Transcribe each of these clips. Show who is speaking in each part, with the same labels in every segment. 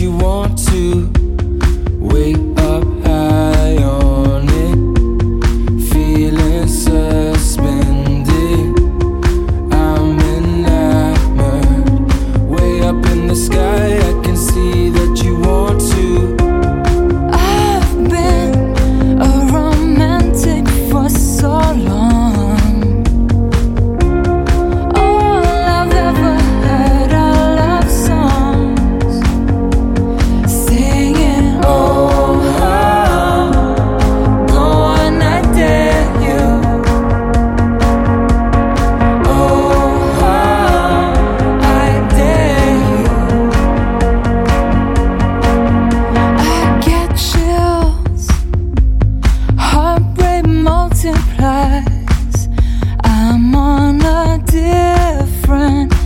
Speaker 1: you want to.
Speaker 2: multiplies. I'm on a different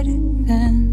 Speaker 2: started then.